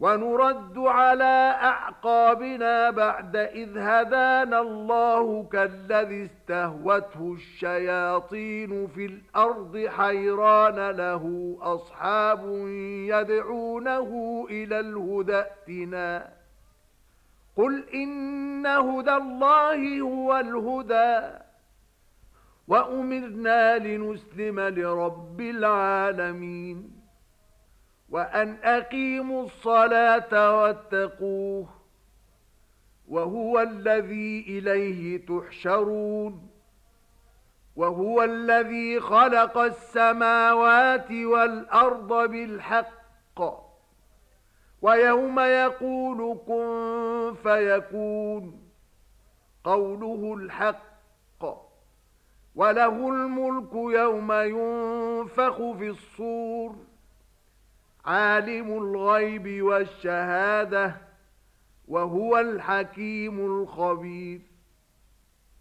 ونرد على أعقابنا بعد إذ هدانا الله كالذي استهوته الشياطين في الأرض حيران له أصحاب يدعونه إلى الهدى اتنا قل إن هدى الله هو الهدى وأمرنا لنسلم لرب العالمين وأن أقيموا الصلاة واتقوه وهو الذي إليه تحشرون وهو الذي خلق السماوات والأرض بالحق ويوم يقول كن فيكون قوله الحق وله الملك يوم ينفخ في الصور عالم الغيب والشهادة وهو الحكيم الخبير.